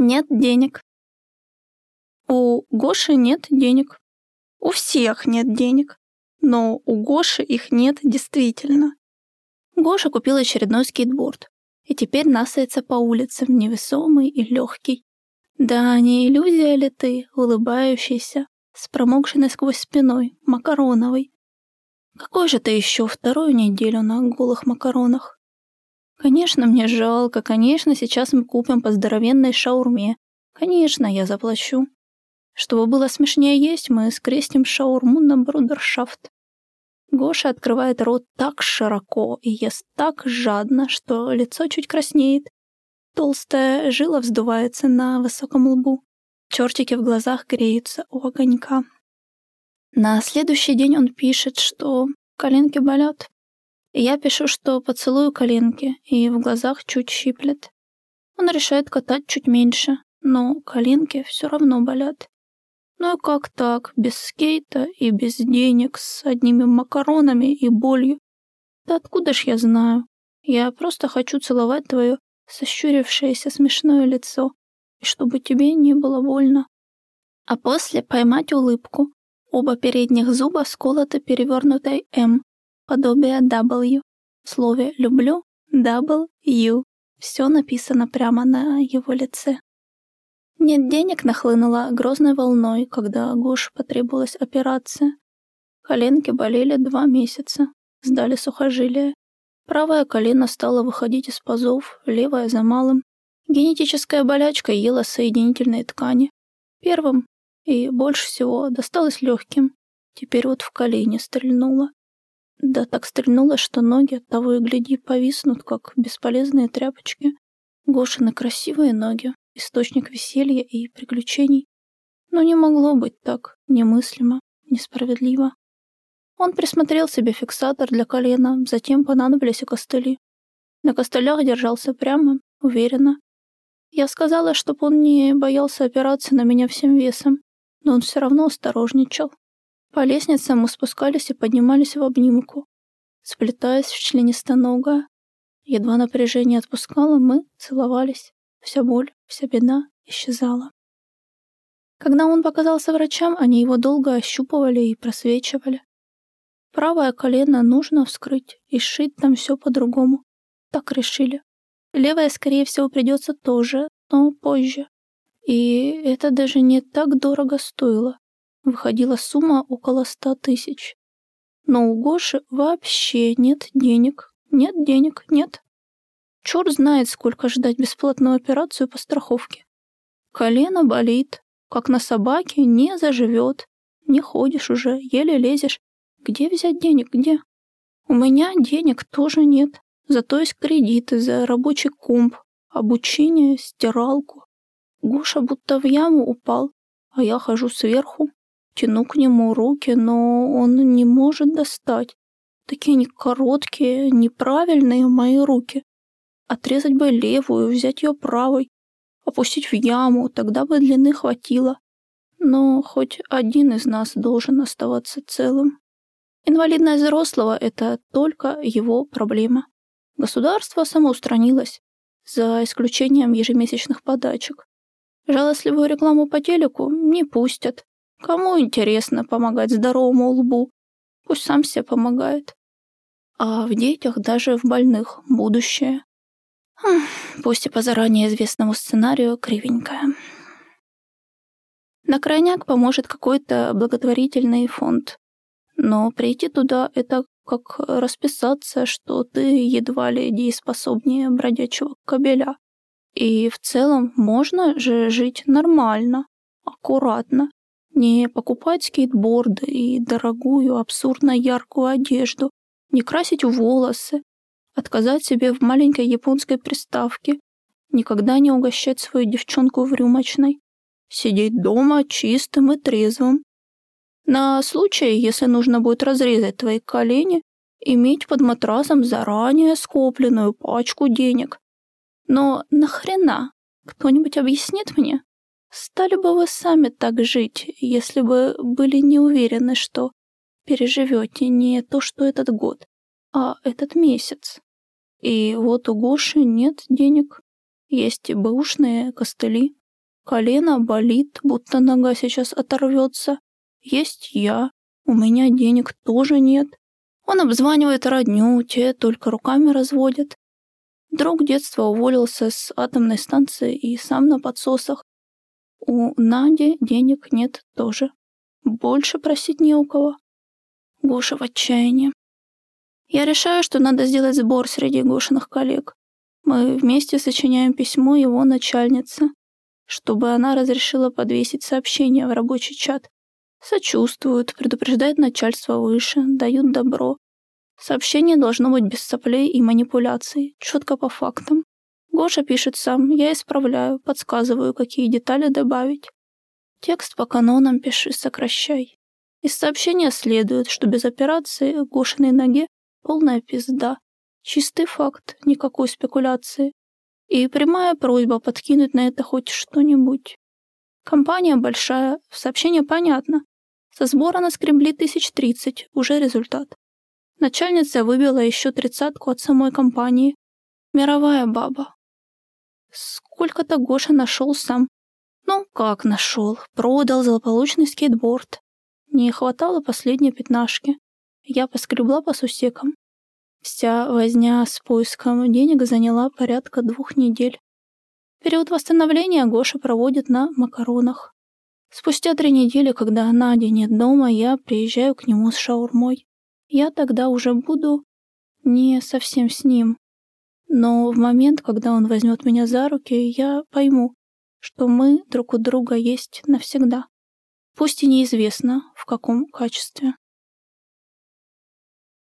Нет денег. У Гоши нет денег. У всех нет денег. Но у Гоши их нет действительно. Гоша купил очередной скейтборд. И теперь насается по улицам, невесомый и легкий. Да, не иллюзия ли ты, улыбающийся, с промокшей насквозь спиной, макароновой. Какой же ты еще вторую неделю на голых макаронах? Конечно, мне жалко, конечно, сейчас мы купим по здоровенной шаурме. Конечно, я заплачу. Чтобы было смешнее есть, мы скрестим шаурму на брудершафт. Гоша открывает рот так широко и ест так жадно, что лицо чуть краснеет. Толстая жила вздувается на высоком лбу. Чертики в глазах греются у огонька. На следующий день он пишет, что коленки болят. Я пишу, что поцелую коленки, и в глазах чуть щиплет. Он решает катать чуть меньше, но коленки все равно болят. Ну и как так, без скейта и без денег, с одними макаронами и болью? Да откуда ж я знаю? Я просто хочу целовать твое сощурившееся смешное лицо, и чтобы тебе не было больно. А после поймать улыбку, Оба передних зуба сколоты перевернутой «М», подобие W. В слове «люблю» W. Все написано прямо на его лице. Нет денег нахлынула грозной волной, когда Гош потребовалась операция. Коленки болели два месяца, сдали сухожилия. Правое колено стало выходить из пазов, левое за малым. Генетическая болячка ела соединительные ткани. Первым и больше всего досталось легким. Теперь вот в колени стрельнуло. Да так стрельнуло, что ноги от того и гляди повиснут, как бесполезные тряпочки. Гошины красивые ноги, источник веселья и приключений. Но не могло быть так, немыслимо, несправедливо. Он присмотрел себе фиксатор для колена, затем понадобились и костыли. На костылях держался прямо, уверенно. Я сказала, чтобы он не боялся опираться на меня всем весом но он все равно осторожничал. По лестнице мы спускались и поднимались в обнимку, сплетаясь в членистоногое. Едва напряжение отпускало, мы целовались. Вся боль, вся беда исчезала. Когда он показался врачам, они его долго ощупывали и просвечивали. Правое колено нужно вскрыть и сшить там все по-другому. Так решили. Левое, скорее всего, придется тоже, но позже. И это даже не так дорого стоило. Выходила сумма около ста тысяч. Но у Гоши вообще нет денег. Нет денег, нет. Черт знает, сколько ждать бесплатную операцию по страховке. Колено болит, как на собаке, не заживет. Не ходишь уже, еле лезешь. Где взять денег, где? У меня денег тоже нет. Зато есть кредиты за рабочий комп, обучение, стиралку. Гоша будто в яму упал, а я хожу сверху, тяну к нему руки, но он не может достать. Такие они короткие, неправильные мои руки. Отрезать бы левую, взять ее правой, опустить в яму, тогда бы длины хватило. Но хоть один из нас должен оставаться целым. Инвалидность взрослого — это только его проблема. Государство самоустранилось, за исключением ежемесячных подачек. Жалостливую рекламу по телеку не пустят. Кому интересно помогать здоровому лбу? Пусть сам себе помогает. А в детях, даже в больных, будущее. Пусть и по заранее известному сценарию кривенькое. На крайняк поможет какой-то благотворительный фонд. Но прийти туда — это как расписаться, что ты едва ли дееспособнее бродячего кобеля. И в целом можно же жить нормально, аккуратно, не покупать скейтборды и дорогую, абсурдно яркую одежду, не красить волосы, отказать себе в маленькой японской приставке, никогда не угощать свою девчонку в рюмочной, сидеть дома чистым и трезвым. На случай, если нужно будет разрезать твои колени, иметь под матрасом заранее скопленную пачку денег, но нахрена? Кто-нибудь объяснит мне? Стали бы вы сами так жить, если бы были не уверены, что переживете не то, что этот год, а этот месяц? И вот у Гоши нет денег, есть бэушные костыли, Колено болит, будто нога сейчас оторвется. Есть я, у меня денег тоже нет. Он обзванивает родню, те только руками разводят. Друг детства уволился с атомной станции и сам на подсосах. У Нади денег нет тоже. Больше просить не у кого. Гоша в отчаянии. Я решаю, что надо сделать сбор среди Гошиных коллег. Мы вместе сочиняем письмо его начальнице, чтобы она разрешила подвесить сообщение в рабочий чат. Сочувствуют, предупреждают начальство выше, дают добро. Сообщение должно быть без соплей и манипуляций, четко по фактам. Гоша пишет сам, я исправляю, подсказываю, какие детали добавить. Текст по канонам пиши, сокращай. Из сообщения следует, что без операции Гошиной ноге полная пизда. Чистый факт, никакой спекуляции. И прямая просьба подкинуть на это хоть что-нибудь. Компания большая, сообщение понятно. Со сбора наскребли тысяч тридцать, уже результат. Начальница выбила еще тридцатку от самой компании. Мировая баба. Сколько-то Гоша нашел сам. Ну, как нашел? Продал злополучный скейтборд. Не хватало последней пятнашки. Я поскребла по сусекам. Вся возня с поиском денег заняла порядка двух недель. Период восстановления Гоша проводит на макаронах. Спустя три недели, когда Надя нет дома, я приезжаю к нему с шаурмой. Я тогда уже буду не совсем с ним. Но в момент, когда он возьмет меня за руки, я пойму, что мы друг у друга есть навсегда. Пусть и неизвестно, в каком качестве.